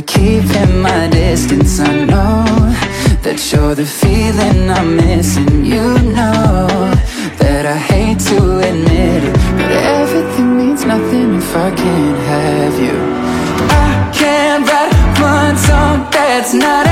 I'm in my distance I know that you're the feeling I'm missing. You know that I hate to admit it But everything means nothing if I can't have you. I can't write one song that's not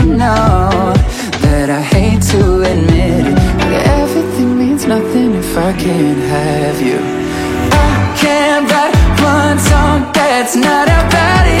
if I can't have you. I can't write one song that's not about you